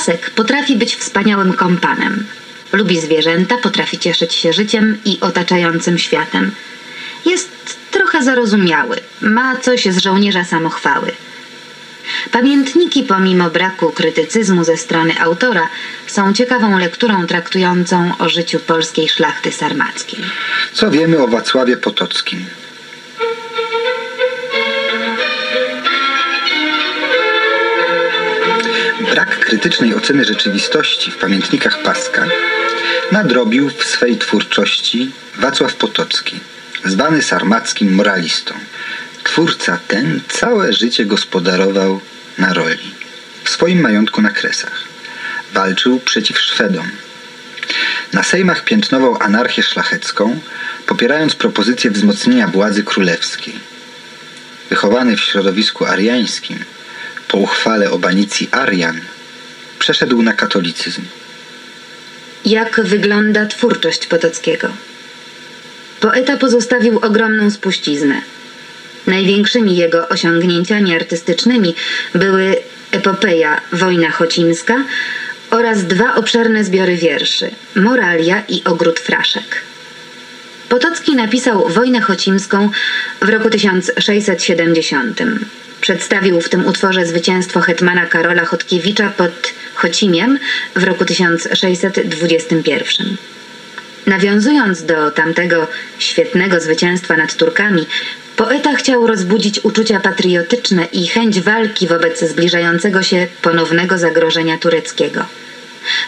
Pasek potrafi być wspaniałym kompanem. Lubi zwierzęta, potrafi cieszyć się życiem i otaczającym światem. Jest trochę zarozumiały, ma coś z żołnierza samochwały. Pamiętniki, pomimo braku krytycyzmu ze strony autora, są ciekawą lekturą traktującą o życiu polskiej szlachty sarmackiej. Co wiemy o Wacławie Potockim? Krytycznej oceny rzeczywistości w pamiętnikach Paska nadrobił w swej twórczości Wacław Potocki, zwany sarmackim moralistą. Twórca ten całe życie gospodarował na roli, w swoim majątku na Kresach. Walczył przeciw Szwedom. Na sejmach piętnował anarchię szlachecką, popierając propozycję wzmocnienia władzy królewskiej. Wychowany w środowisku ariańskim, po uchwale o banicji Arian, przeszedł na katolicyzm. Jak wygląda twórczość Potockiego? Poeta pozostawił ogromną spuściznę. Największymi jego osiągnięciami artystycznymi były epopeja Wojna Chocimska oraz dwa obszerne zbiory wierszy Moralia i Ogród Fraszek. Potocki napisał Wojnę Chocimską w roku 1670. Przedstawił w tym utworze zwycięstwo hetmana Karola Chodkiewicza pod Chocimiem w roku 1621. Nawiązując do tamtego świetnego zwycięstwa nad Turkami, poeta chciał rozbudzić uczucia patriotyczne i chęć walki wobec zbliżającego się ponownego zagrożenia tureckiego.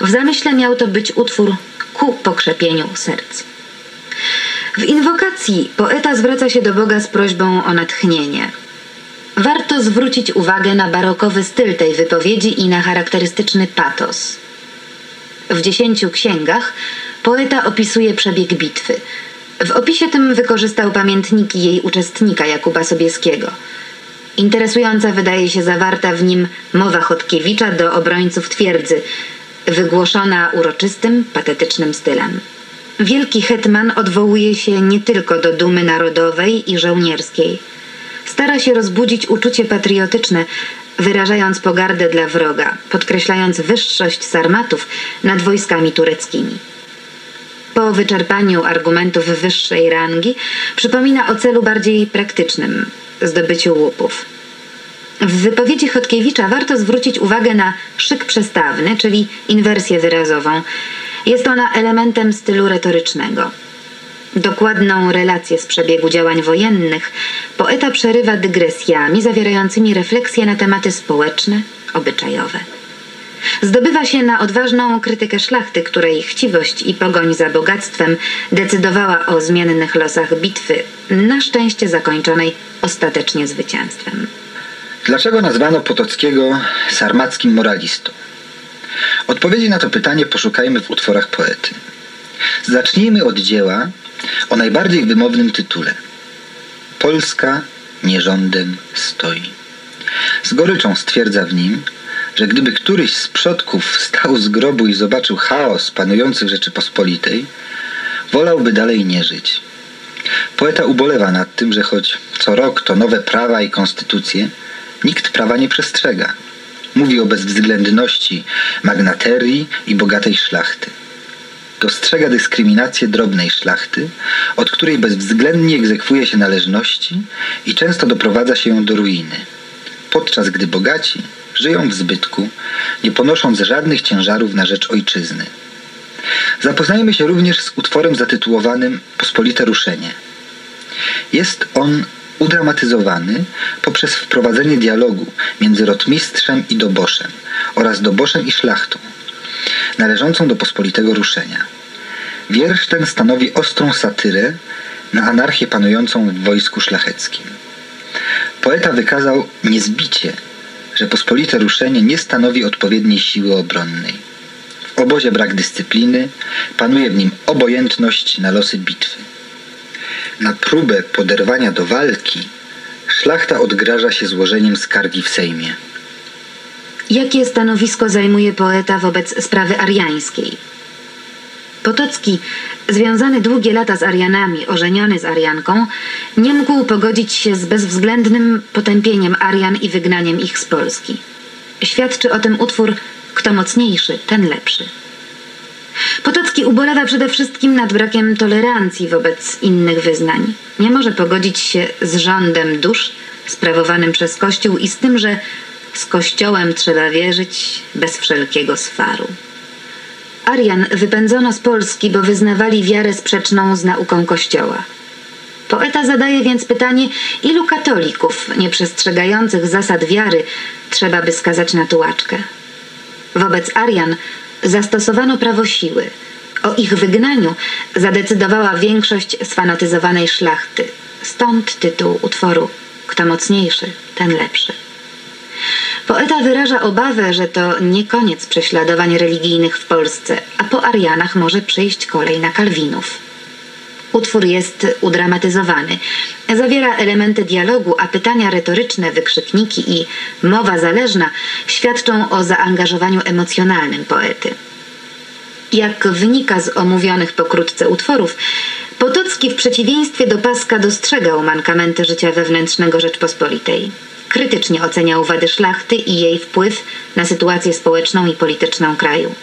W zamyśle miał to być utwór ku pokrzepieniu serc. W inwokacji poeta zwraca się do Boga z prośbą o natchnienie. Warto zwrócić uwagę na barokowy styl tej wypowiedzi i na charakterystyczny patos. W dziesięciu księgach poeta opisuje przebieg bitwy. W opisie tym wykorzystał pamiętniki jej uczestnika Jakuba Sobieskiego. Interesująca wydaje się zawarta w nim mowa Chodkiewicza do obrońców twierdzy, wygłoszona uroczystym, patetycznym stylem. Wielki hetman odwołuje się nie tylko do dumy narodowej i żołnierskiej. Stara się rozbudzić uczucie patriotyczne, wyrażając pogardę dla wroga, podkreślając wyższość sarmatów nad wojskami tureckimi. Po wyczerpaniu argumentów wyższej rangi przypomina o celu bardziej praktycznym zdobyciu łupów. W wypowiedzi Chodkiewicza warto zwrócić uwagę na szyk przestawny, czyli inwersję wyrazową. Jest ona elementem stylu retorycznego. Dokładną relację z przebiegu działań wojennych poeta przerywa dygresjami zawierającymi refleksje na tematy społeczne, obyczajowe. Zdobywa się na odważną krytykę szlachty, której chciwość i pogoń za bogactwem decydowała o zmiennych losach bitwy, na szczęście zakończonej ostatecznie zwycięstwem. Dlaczego nazwano Potockiego sarmackim moralistą? Odpowiedzi na to pytanie poszukajmy w utworach poety. Zacznijmy od dzieła o najbardziej wymownym tytule. Polska nierządem stoi. Z goryczą stwierdza w nim, że gdyby któryś z przodków wstał z grobu i zobaczył chaos panujący w Rzeczypospolitej, wolałby dalej nie żyć. Poeta ubolewa nad tym, że choć co rok to nowe prawa i konstytucje, nikt prawa nie przestrzega. Mówi o bezwzględności magnaterii i bogatej szlachty. Dostrzega dyskryminację drobnej szlachty, od której bezwzględnie egzekwuje się należności i często doprowadza się ją do ruiny. Podczas gdy bogaci żyją w zbytku, nie ponosząc żadnych ciężarów na rzecz ojczyzny. Zapoznajmy się również z utworem zatytułowanym Pospolite Ruszenie. Jest on udramatyzowany poprzez wprowadzenie dialogu między rotmistrzem i doboszem oraz doboszem i szlachtą, należącą do pospolitego ruszenia. Wiersz ten stanowi ostrą satyrę na anarchię panującą w wojsku szlacheckim. Poeta wykazał niezbicie, że pospolite ruszenie nie stanowi odpowiedniej siły obronnej. W obozie brak dyscypliny, panuje w nim obojętność na losy bitwy. Na próbę poderwania do walki szlachta odgraża się złożeniem skargi w Sejmie. Jakie stanowisko zajmuje poeta wobec sprawy ariańskiej? Potocki, związany długie lata z Arianami, ożeniony z Arianką, nie mógł pogodzić się z bezwzględnym potępieniem Arian i wygnaniem ich z Polski. Świadczy o tym utwór Kto mocniejszy, ten lepszy. Potocki ubolewa przede wszystkim nad brakiem tolerancji wobec innych wyznań. Nie może pogodzić się z rządem dusz sprawowanym przez Kościół i z tym, że z Kościołem trzeba wierzyć bez wszelkiego swaru. Arian wypędzono z Polski, bo wyznawali wiarę sprzeczną z nauką Kościoła. Poeta zadaje więc pytanie, ilu katolików nieprzestrzegających zasad wiary trzeba by skazać na tułaczkę. Wobec Arian zastosowano prawo siły. O ich wygnaniu zadecydowała większość sfanatyzowanej szlachty. Stąd tytuł utworu Kto mocniejszy, ten lepszy. Poeta wyraża obawę, że to nie koniec prześladowań religijnych w Polsce, a po Arianach może przyjść kolej na Kalwinów. Utwór jest udramatyzowany. Zawiera elementy dialogu, a pytania retoryczne, wykrzykniki i mowa zależna świadczą o zaangażowaniu emocjonalnym poety. Jak wynika z omówionych pokrótce utworów, Potocki w przeciwieństwie do Paska dostrzegał mankamenty życia wewnętrznego Rzeczpospolitej. Krytycznie oceniał wady szlachty i jej wpływ na sytuację społeczną i polityczną kraju.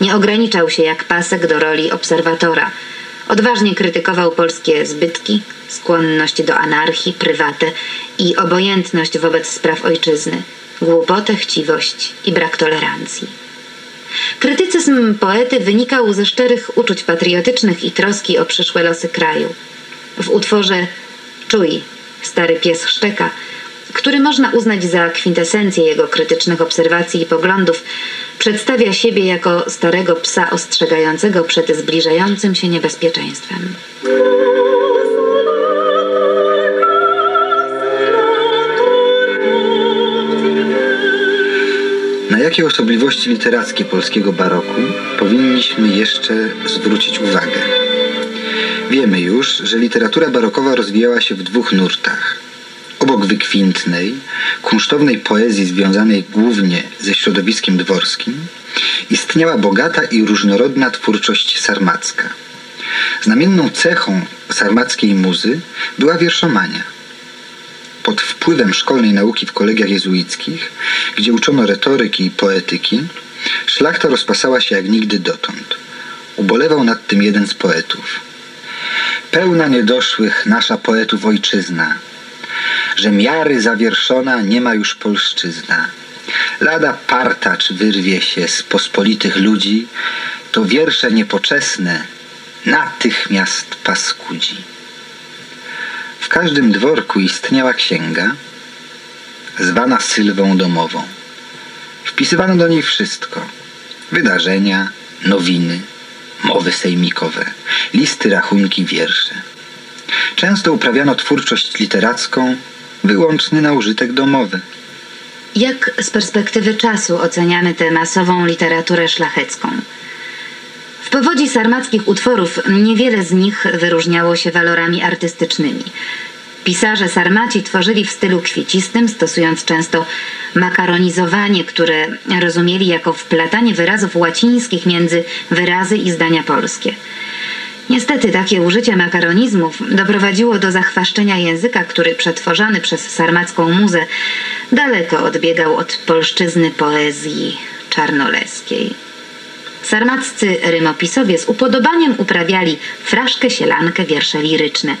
Nie ograniczał się jak Pasek do roli obserwatora – Odważnie krytykował polskie zbytki, skłonność do anarchii, prywatę i obojętność wobec spraw ojczyzny, głupotę, chciwość i brak tolerancji. Krytycyzm poety wynikał ze szczerych uczuć patriotycznych i troski o przyszłe losy kraju. W utworze Czuj, stary pies szczeka, który można uznać za kwintesencję jego krytycznych obserwacji i poglądów, przedstawia siebie jako starego psa ostrzegającego przed zbliżającym się niebezpieczeństwem. Na jakie osobliwości literackie polskiego baroku powinniśmy jeszcze zwrócić uwagę? Wiemy już, że literatura barokowa rozwijała się w dwóch nurtach – Obok wykwintnej, kunsztownej poezji związanej głównie ze środowiskiem dworskim, istniała bogata i różnorodna twórczość sarmacka. Znamienną cechą sarmackiej muzy była wierszomania. Pod wpływem szkolnej nauki w kolegiach jezuickich, gdzie uczono retoryki i poetyki, szlachta rozpasała się jak nigdy dotąd. Ubolewał nad tym jeden z poetów. Pełna niedoszłych nasza poetów ojczyzna – że miary zawierszona nie ma już polszczyzna. Lada partacz wyrwie się z pospolitych ludzi, to wiersze niepoczesne natychmiast paskudzi. W każdym dworku istniała księga, zwana sylwą domową. Wpisywano do niej wszystko. Wydarzenia, nowiny, mowy sejmikowe, listy, rachunki, wiersze. Często uprawiano twórczość literacką wyłączny na użytek domowy. Jak z perspektywy czasu oceniamy tę masową literaturę szlachecką? W powodzi sarmackich utworów niewiele z nich wyróżniało się walorami artystycznymi. Pisarze sarmaci tworzyli w stylu kwiecistym, stosując często makaronizowanie, które rozumieli jako wplatanie wyrazów łacińskich między wyrazy i zdania polskie. Niestety takie użycie makaronizmów doprowadziło do zachwaszczenia języka, który przetworzony przez sarmacką muzę daleko odbiegał od polszczyzny poezji czarnoleskiej. Sarmaccy rymopisowie z upodobaniem uprawiali fraszkę, sielankę, wiersze liryczne.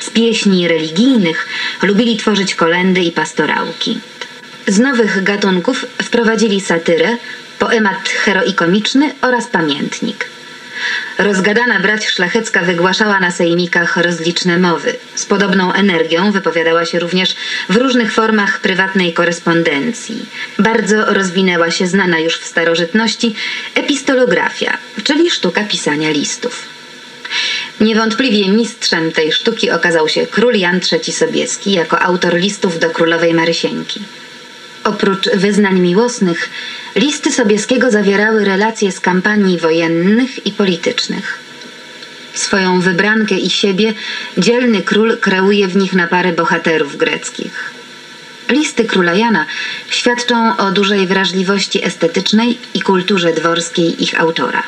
Z pieśni religijnych lubili tworzyć kolendy i pastorałki. Z nowych gatunków wprowadzili satyrę, poemat heroikomiczny oraz pamiętnik – Rozgadana brać szlachecka wygłaszała na sejmikach rozliczne mowy. Z podobną energią wypowiadała się również w różnych formach prywatnej korespondencji. Bardzo rozwinęła się znana już w starożytności epistolografia, czyli sztuka pisania listów. Niewątpliwie mistrzem tej sztuki okazał się król Jan III Sobieski jako autor listów do królowej Marysieńki. Oprócz wyznań miłosnych, listy Sobieskiego zawierały relacje z kampanii wojennych i politycznych. Swoją wybrankę i siebie dzielny król kreuje w nich na parę bohaterów greckich. Listy króla Jana świadczą o dużej wrażliwości estetycznej i kulturze dworskiej ich autora.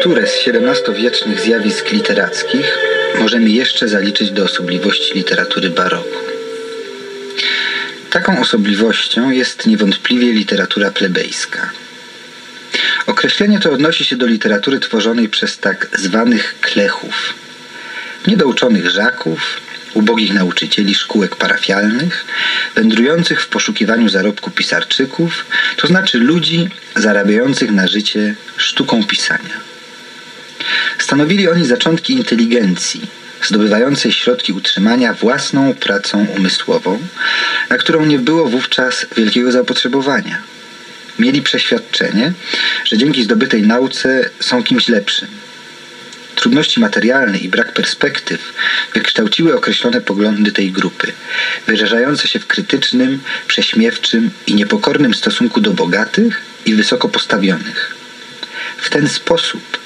Które z XVII-wiecznych zjawisk literackich możemy jeszcze zaliczyć do osobliwości literatury baroku. Taką osobliwością jest niewątpliwie literatura plebejska. Określenie to odnosi się do literatury tworzonej przez tak zwanych klechów, niedouczonych żaków, ubogich nauczycieli szkółek parafialnych, wędrujących w poszukiwaniu zarobku pisarczyków, to znaczy ludzi zarabiających na życie sztuką pisania. Stanowili oni zaczątki inteligencji, zdobywającej środki utrzymania własną pracą umysłową, na którą nie było wówczas wielkiego zapotrzebowania. Mieli przeświadczenie, że dzięki zdobytej nauce są kimś lepszym. Trudności materialne i brak perspektyw wykształciły określone poglądy tej grupy, wyrażające się w krytycznym, prześmiewczym i niepokornym stosunku do bogatych i wysoko postawionych. W ten sposób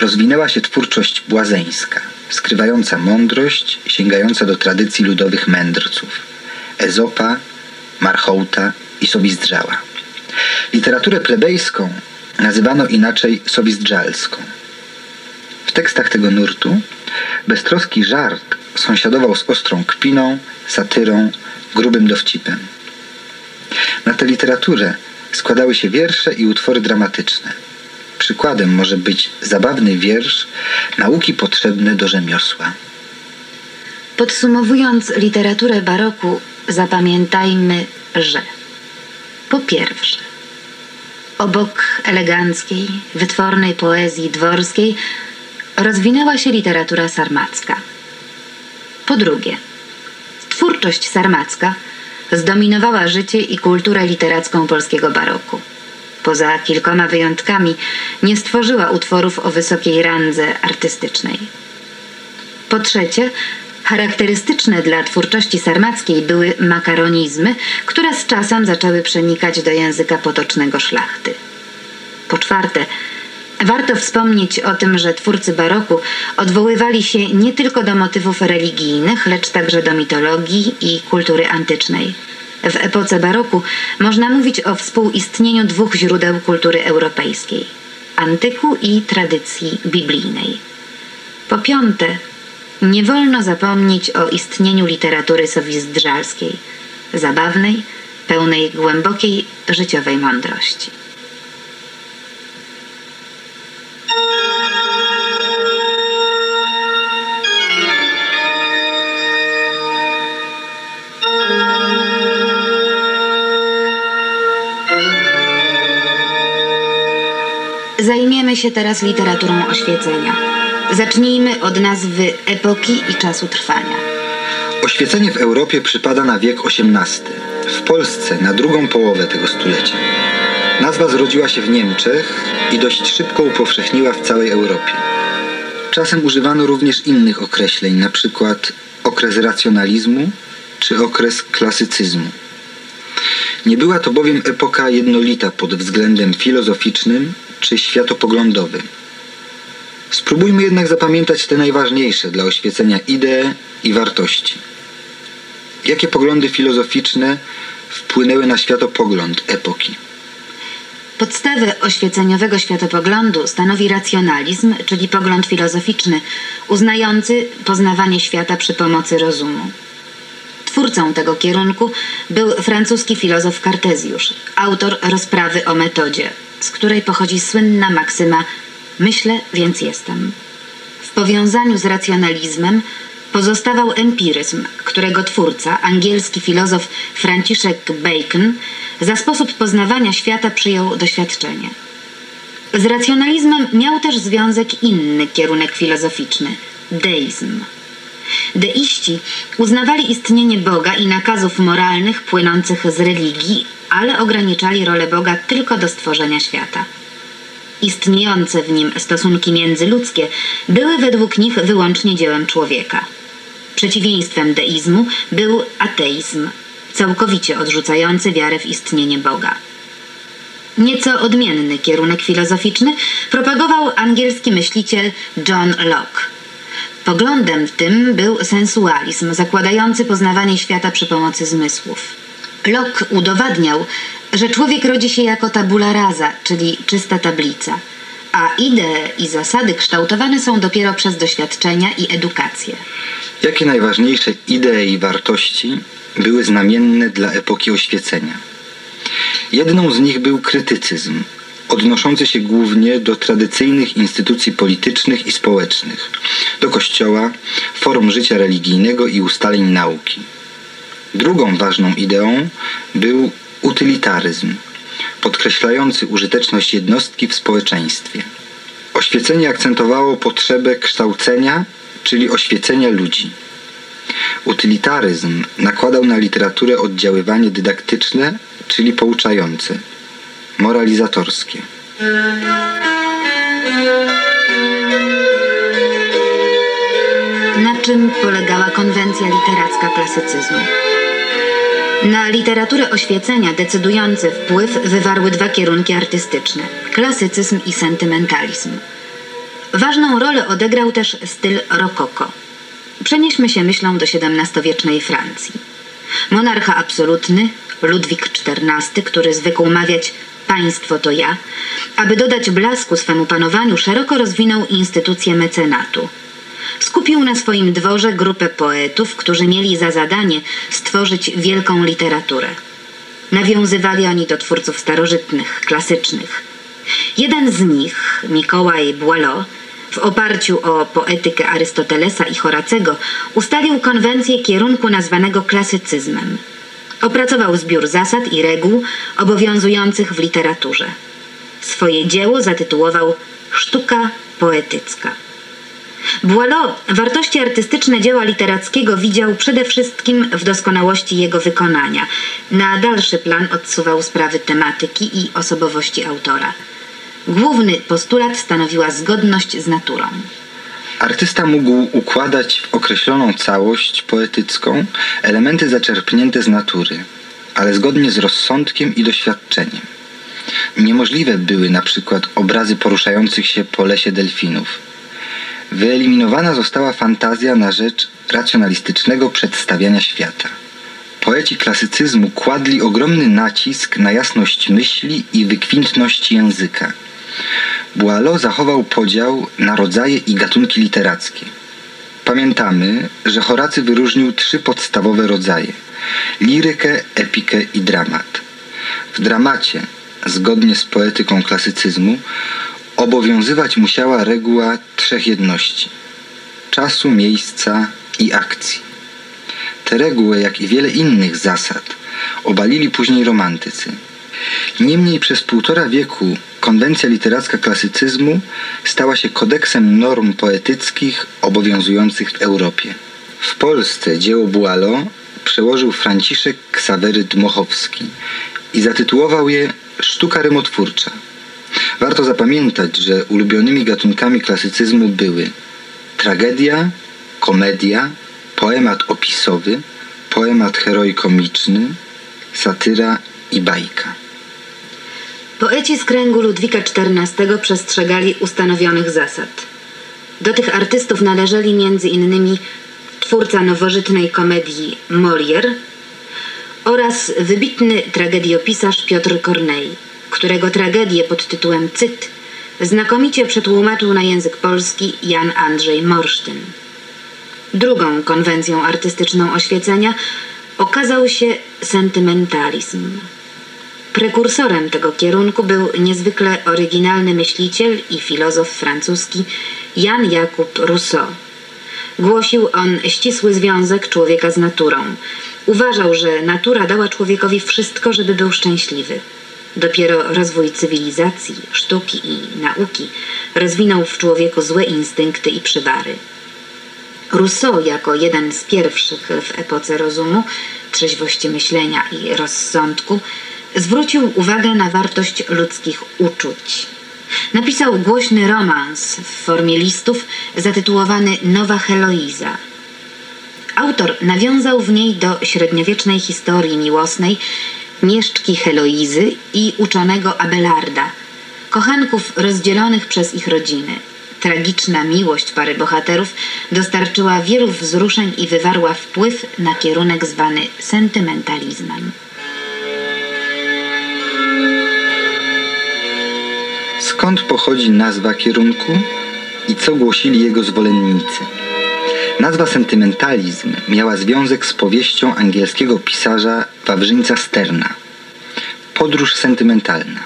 rozwinęła się twórczość błazeńska, skrywająca mądrość, sięgająca do tradycji ludowych mędrców Ezopa, Marchołta i Sobizdrzała. Literaturę plebejską nazywano inaczej sobizdżalską. W tekstach tego nurtu beztroski żart sąsiadował z ostrą kpiną, satyrą, grubym dowcipem. Na tę literaturę składały się wiersze i utwory dramatyczne – Przykładem może być zabawny wiersz nauki potrzebne do rzemiosła. Podsumowując literaturę baroku, zapamiętajmy, że po pierwsze, obok eleganckiej, wytwornej poezji dworskiej rozwinęła się literatura sarmacka. Po drugie, twórczość sarmacka zdominowała życie i kulturę literacką polskiego baroku poza kilkoma wyjątkami, nie stworzyła utworów o wysokiej randze artystycznej. Po trzecie, charakterystyczne dla twórczości sarmackiej były makaronizmy, które z czasem zaczęły przenikać do języka potocznego szlachty. Po czwarte, Warto wspomnieć o tym, że twórcy baroku odwoływali się nie tylko do motywów religijnych, lecz także do mitologii i kultury antycznej. W epoce baroku można mówić o współistnieniu dwóch źródeł kultury europejskiej antyku i tradycji biblijnej. Po piąte, nie wolno zapomnieć o istnieniu literatury sowizdrzalskiej, zabawnej, pełnej głębokiej życiowej mądrości. Zajmiemy się teraz literaturą oświecenia. Zacznijmy od nazwy epoki i czasu trwania. Oświecenie w Europie przypada na wiek XVIII, w Polsce na drugą połowę tego stulecia. Nazwa zrodziła się w Niemczech i dość szybko upowszechniła w całej Europie. Czasem używano również innych określeń, na przykład okres racjonalizmu czy okres klasycyzmu. Nie była to bowiem epoka jednolita pod względem filozoficznym czy światopoglądowy. Spróbujmy jednak zapamiętać te najważniejsze dla oświecenia idee i wartości. Jakie poglądy filozoficzne wpłynęły na światopogląd epoki? Podstawę oświeceniowego światopoglądu stanowi racjonalizm, czyli pogląd filozoficzny, uznający poznawanie świata przy pomocy rozumu. Twórcą tego kierunku był francuski filozof Kartezjusz, autor rozprawy o metodzie, z której pochodzi słynna maksyma myślę, więc jestem. W powiązaniu z racjonalizmem pozostawał empiryzm, którego twórca, angielski filozof Franciszek Bacon, za sposób poznawania świata przyjął doświadczenie. Z racjonalizmem miał też związek inny kierunek filozoficzny deizm. Deiści uznawali istnienie Boga i nakazów moralnych płynących z religii, ale ograniczali rolę Boga tylko do stworzenia świata. Istniejące w nim stosunki międzyludzkie były według nich wyłącznie dziełem człowieka. Przeciwieństwem deizmu był ateizm, całkowicie odrzucający wiarę w istnienie Boga. Nieco odmienny kierunek filozoficzny propagował angielski myśliciel John Locke. Poglądem tym był sensualizm, zakładający poznawanie świata przy pomocy zmysłów. Locke udowadniał, że człowiek rodzi się jako tabula rasa, czyli czysta tablica. a idee i zasady kształtowane są dopiero przez doświadczenia i edukację. Jakie najważniejsze idee i wartości były znamienne dla epoki oświecenia? Jedną z nich był krytycyzm, odnoszący się głównie do tradycyjnych instytucji politycznych i społecznych, do kościoła, form życia religijnego i ustaleń nauki. Drugą ważną ideą był utylitaryzm, podkreślający użyteczność jednostki w społeczeństwie. Oświecenie akcentowało potrzebę kształcenia, czyli oświecenia ludzi. Utylitaryzm nakładał na literaturę oddziaływanie dydaktyczne, czyli pouczające, moralizatorskie. Na czym polegała konwencja literacka klasycyzmu? Na literaturę oświecenia decydujący wpływ wywarły dwa kierunki artystyczne klasycyzm i sentymentalizm. Ważną rolę odegrał też styl rokoko. Przenieśmy się myślą do XVII-wiecznej Francji. Monarcha absolutny, Ludwik XIV, który zwykł mawiać państwo to ja, aby dodać blasku swemu panowaniu, szeroko rozwinął instytucję mecenatu – skupił na swoim dworze grupę poetów, którzy mieli za zadanie stworzyć wielką literaturę. Nawiązywali oni do twórców starożytnych, klasycznych. Jeden z nich, Mikołaj Boileau, w oparciu o poetykę Arystotelesa i Horacego ustalił konwencję kierunku nazwanego klasycyzmem. Opracował zbiór zasad i reguł obowiązujących w literaturze. Swoje dzieło zatytułował Sztuka poetycka. Boileau wartości artystyczne dzieła literackiego widział przede wszystkim w doskonałości jego wykonania. Na dalszy plan odsuwał sprawy tematyki i osobowości autora. Główny postulat stanowiła zgodność z naturą. Artysta mógł układać w określoną całość poetycką elementy zaczerpnięte z natury, ale zgodnie z rozsądkiem i doświadczeniem. Niemożliwe były na przykład obrazy poruszających się po lesie delfinów Wyeliminowana została fantazja na rzecz racjonalistycznego przedstawiania świata. Poeci klasycyzmu kładli ogromny nacisk na jasność myśli i wykwintność języka. Boileau zachował podział na rodzaje i gatunki literackie. Pamiętamy, że Horacy wyróżnił trzy podstawowe rodzaje: lirykę, epikę i dramat. W dramacie, zgodnie z poetyką klasycyzmu, obowiązywać musiała reguła trzech jedności czasu, miejsca i akcji. Te reguły, jak i wiele innych zasad, obalili później romantycy. Niemniej przez półtora wieku konwencja literacka klasycyzmu stała się kodeksem norm poetyckich obowiązujących w Europie. W Polsce dzieło Boileau przełożył Franciszek Ksawery Dmochowski i zatytułował je Sztuka rymotwórcza. Warto zapamiętać, że ulubionymi gatunkami klasycyzmu były tragedia, komedia, poemat opisowy, poemat herojkomiczny, satyra i bajka. Poeci z kręgu Ludwika XIV przestrzegali ustanowionych zasad. Do tych artystów należeli innymi twórca nowożytnej komedii Molière oraz wybitny tragediopisarz Piotr Corneille którego tragedię pod tytułem Cyt znakomicie przetłumaczył na język polski Jan Andrzej Morsztyn. Drugą konwencją artystyczną oświecenia okazał się sentymentalizm. Prekursorem tego kierunku był niezwykle oryginalny myśliciel i filozof francuski Jan Jakub Rousseau. Głosił on ścisły związek człowieka z naturą. Uważał, że natura dała człowiekowi wszystko, żeby był szczęśliwy. Dopiero rozwój cywilizacji, sztuki i nauki rozwinął w człowieku złe instynkty i przywary. Rousseau jako jeden z pierwszych w epoce rozumu, trzeźwości myślenia i rozsądku zwrócił uwagę na wartość ludzkich uczuć. Napisał głośny romans w formie listów zatytułowany Nowa Heloiza. Autor nawiązał w niej do średniowiecznej historii miłosnej mieszczki Heloizy i uczonego Abelarda, kochanków rozdzielonych przez ich rodziny. Tragiczna miłość pary bohaterów dostarczyła wielu wzruszeń i wywarła wpływ na kierunek zwany sentymentalizmem. Skąd pochodzi nazwa kierunku i co głosili jego zwolennicy? Nazwa sentymentalizm miała związek z powieścią angielskiego pisarza Wawrzyńca Sterna. Podróż sentymentalna.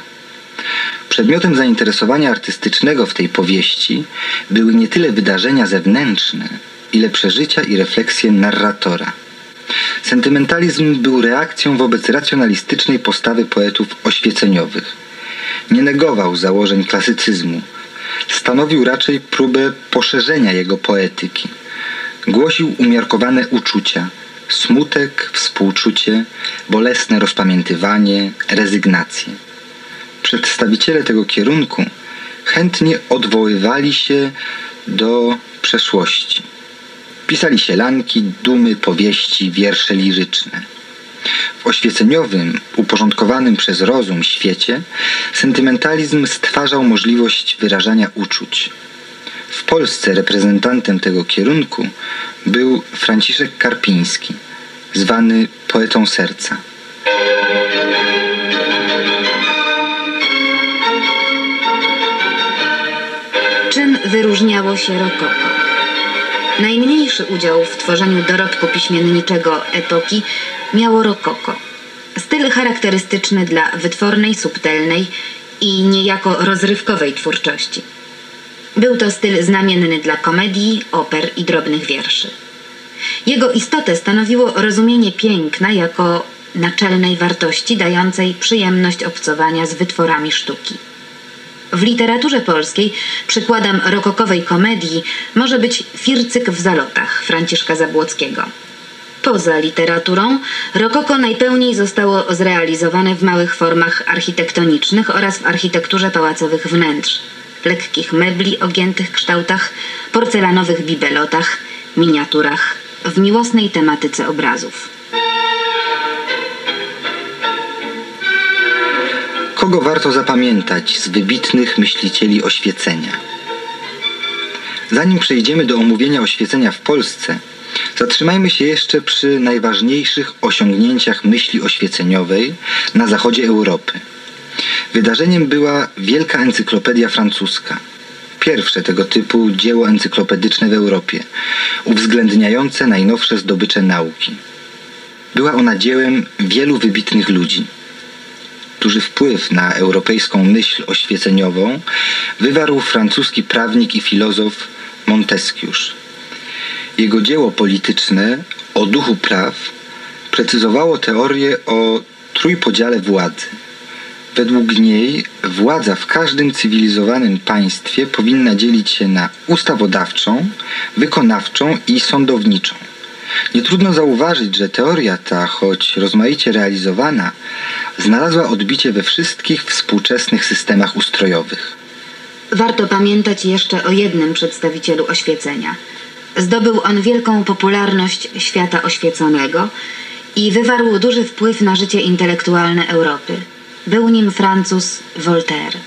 Przedmiotem zainteresowania artystycznego w tej powieści były nie tyle wydarzenia zewnętrzne, ile przeżycia i refleksje narratora. Sentymentalizm był reakcją wobec racjonalistycznej postawy poetów oświeceniowych. Nie negował założeń klasycyzmu. Stanowił raczej próbę poszerzenia jego poetyki. Głosił umiarkowane uczucia, smutek, współczucie, bolesne rozpamiętywanie, rezygnację. Przedstawiciele tego kierunku chętnie odwoływali się do przeszłości. Pisali sielanki, dumy, powieści, wiersze liryczne. W oświeceniowym, uporządkowanym przez rozum świecie sentymentalizm stwarzał możliwość wyrażania uczuć. W Polsce reprezentantem tego kierunku był Franciszek Karpiński, zwany poetą serca. Czym wyróżniało się rokoko? Najmniejszy udział w tworzeniu dorobku piśmienniczego epoki miało rokoko. Styl charakterystyczny dla wytwornej, subtelnej i niejako rozrywkowej twórczości. Był to styl znamienny dla komedii, oper i drobnych wierszy. Jego istotę stanowiło rozumienie piękna jako naczelnej wartości dającej przyjemność obcowania z wytworami sztuki. W literaturze polskiej przykładem rokokowej komedii może być Fircyk w zalotach Franciszka Zabłockiego. Poza literaturą, rokoko najpełniej zostało zrealizowane w małych formach architektonicznych oraz w architekturze pałacowych wnętrz, lekkich mebli o giętych kształtach, porcelanowych bibelotach, miniaturach, w miłosnej tematyce obrazów. Kogo warto zapamiętać z wybitnych myślicieli oświecenia? Zanim przejdziemy do omówienia oświecenia w Polsce, zatrzymajmy się jeszcze przy najważniejszych osiągnięciach myśli oświeceniowej na zachodzie Europy. Wydarzeniem była Wielka Encyklopedia Francuska. Pierwsze tego typu dzieło encyklopedyczne w Europie, uwzględniające najnowsze zdobycze nauki. Była ona dziełem wielu wybitnych ludzi duży wpływ na europejską myśl oświeceniową wywarł francuski prawnik i filozof Montesquieu. Jego dzieło polityczne o duchu praw precyzowało teorię o trójpodziale władzy. Według niej władza w każdym cywilizowanym państwie powinna dzielić się na ustawodawczą, wykonawczą i sądowniczą. Nie trudno zauważyć, że teoria ta, choć rozmaicie realizowana, znalazła odbicie we wszystkich współczesnych systemach ustrojowych. Warto pamiętać jeszcze o jednym przedstawicielu oświecenia. Zdobył on wielką popularność świata oświeconego i wywarł duży wpływ na życie intelektualne Europy. Był nim Francuz Voltaire.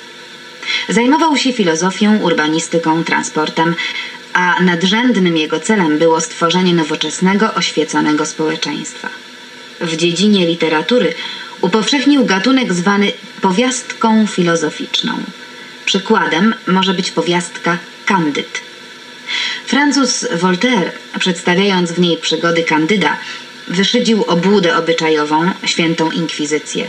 Zajmował się filozofią, urbanistyką, transportem, a nadrzędnym jego celem było stworzenie nowoczesnego, oświeconego społeczeństwa. W dziedzinie literatury upowszechnił gatunek zwany powiastką filozoficzną. Przykładem może być powiastka Candyd. Francuz Voltaire, przedstawiając w niej przygody Kandyda, wyszydził obłudę obyczajową, świętą inkwizycję.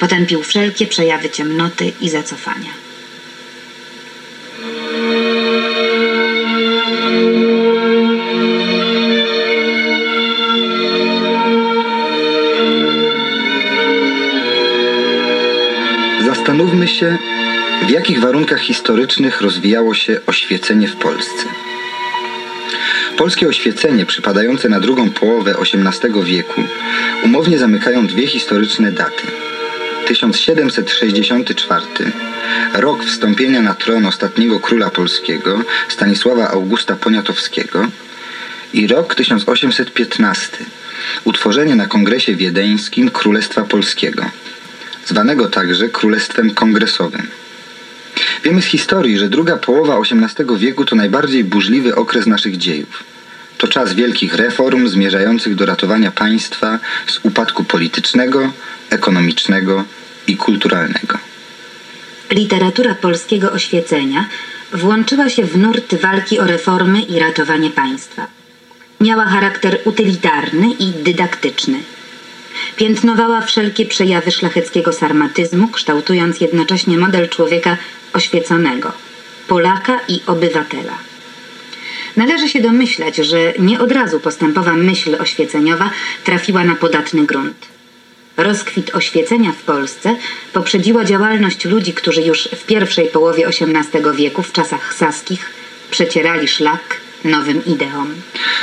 Potępił wszelkie przejawy ciemnoty i zacofania. Zastanówmy się, w jakich warunkach historycznych rozwijało się oświecenie w Polsce. Polskie oświecenie przypadające na drugą połowę XVIII wieku umownie zamykają dwie historyczne daty. 1764 rok wstąpienia na tron ostatniego króla polskiego Stanisława Augusta Poniatowskiego i rok 1815 utworzenie na Kongresie Wiedeńskim Królestwa Polskiego zwanego także Królestwem Kongresowym. Wiemy z historii, że druga połowa XVIII wieku to najbardziej burzliwy okres naszych dziejów. To czas wielkich reform zmierzających do ratowania państwa z upadku politycznego, ekonomicznego i kulturalnego. literatura polskiego oświecenia włączyła się w nurt walki o reformy i ratowanie państwa. Miała charakter utylitarny i dydaktyczny. Piętnowała wszelkie przejawy szlacheckiego sarmatyzmu, kształtując jednocześnie model człowieka oświeconego, Polaka i obywatela. Należy się domyślać, że nie od razu postępowa myśl oświeceniowa trafiła na podatny grunt. Rozkwit oświecenia w Polsce poprzedziła działalność ludzi, którzy już w pierwszej połowie XVIII wieku, w czasach saskich, przecierali szlak nowym ideom.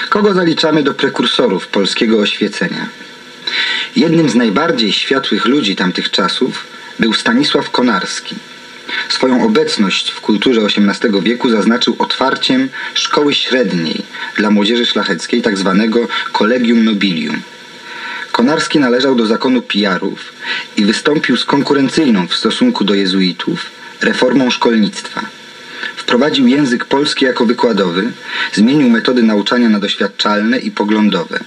Kogo zaliczamy do prekursorów polskiego oświecenia? Jednym z najbardziej światłych ludzi tamtych czasów był Stanisław Konarski. Swoją obecność w kulturze XVIII wieku zaznaczył otwarciem szkoły średniej dla młodzieży szlacheckiej, tak zwanego Collegium Nobilium. Konarski należał do zakonu pijarów i wystąpił z konkurencyjną w stosunku do jezuitów reformą szkolnictwa. Wprowadził język polski jako wykładowy, zmienił metody nauczania na doświadczalne i poglądowe.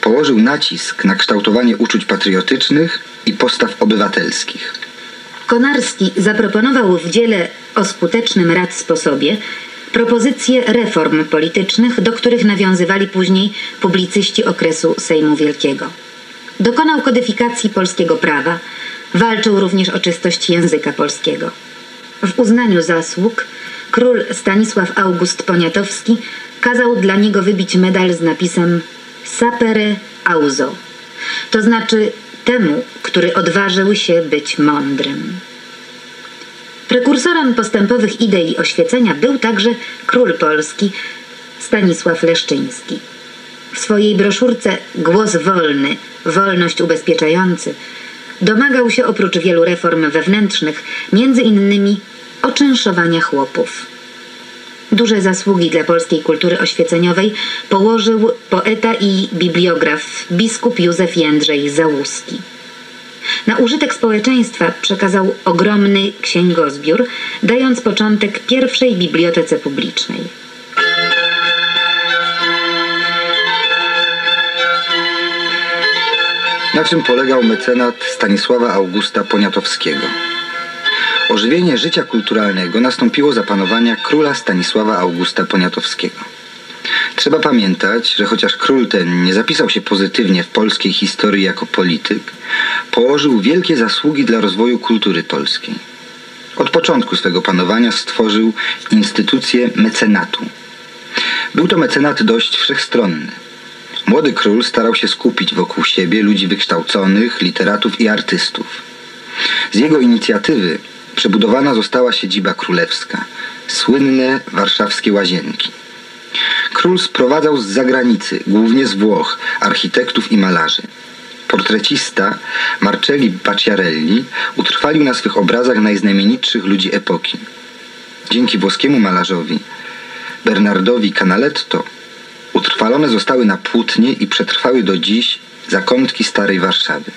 Położył nacisk na kształtowanie uczuć patriotycznych i postaw obywatelskich. Konarski zaproponował w dziele o skutecznym rad sposobie propozycje reform politycznych, do których nawiązywali później publicyści okresu Sejmu Wielkiego. Dokonał kodyfikacji polskiego prawa, walczył również o czystość języka polskiego. W uznaniu zasług król Stanisław August Poniatowski kazał dla niego wybić medal z napisem Sapere Auzo, to znaczy temu, który odważył się być mądrym. Prekursorem postępowych idei oświecenia był także król polski Stanisław Leszczyński. W swojej broszurce Głos wolny, wolność ubezpieczający domagał się oprócz wielu reform wewnętrznych, między innymi oczynszowania chłopów. Duże zasługi dla polskiej kultury oświeceniowej położył poeta i bibliograf biskup Józef Jędrzej Załuski. Na użytek społeczeństwa przekazał ogromny księgozbiór, dając początek pierwszej bibliotece publicznej. Na czym polegał mecenat Stanisława Augusta Poniatowskiego? Ożywienie życia kulturalnego nastąpiło za panowania króla Stanisława Augusta Poniatowskiego. Trzeba pamiętać, że chociaż król ten nie zapisał się pozytywnie w polskiej historii jako polityk, położył wielkie zasługi dla rozwoju kultury polskiej. Od początku swego panowania stworzył instytucję mecenatu. Był to mecenat dość wszechstronny. Młody król starał się skupić wokół siebie ludzi wykształconych, literatów i artystów. Z jego inicjatywy przebudowana została siedziba królewska, słynne warszawskie łazienki. Król sprowadzał z zagranicy, głównie z Włoch, architektów i malarzy. Portrecista Marcelli Bacciarelli utrwalił na swych obrazach najznamienitszych ludzi epoki. Dzięki włoskiemu malarzowi Bernardowi Canaletto utrwalone zostały na płótnie i przetrwały do dziś zakątki starej Warszawy.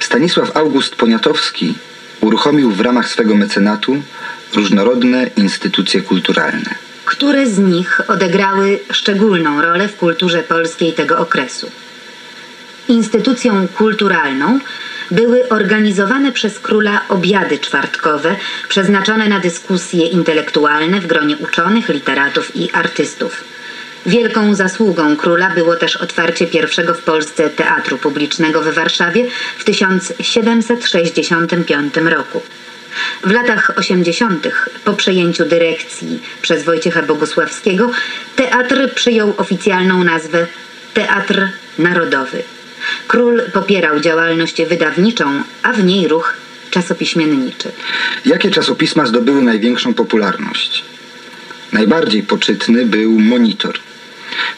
Stanisław August Poniatowski uruchomił w ramach swego mecenatu różnorodne instytucje kulturalne. Które z nich odegrały szczególną rolę w kulturze polskiej tego okresu? Instytucją kulturalną były organizowane przez króla obiady czwartkowe, przeznaczone na dyskusje intelektualne w gronie uczonych, literatów i artystów. Wielką zasługą króla było też otwarcie pierwszego w Polsce teatru publicznego w Warszawie w 1765 roku. W latach 80. po przejęciu dyrekcji przez Wojciecha Bogusławskiego teatr przyjął oficjalną nazwę Teatr Narodowy. Król popierał działalność wydawniczą, a w niej ruch czasopiśmienniczy. Jakie czasopisma zdobyły największą popularność? Najbardziej poczytny był Monitor.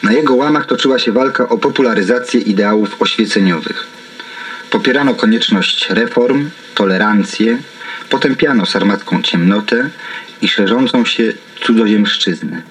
Na jego łamach toczyła się walka o popularyzację ideałów oświeceniowych. Popierano konieczność reform, tolerancję, potępiano sarmacką ciemnotę i szerzącą się cudzoziemszczyznę.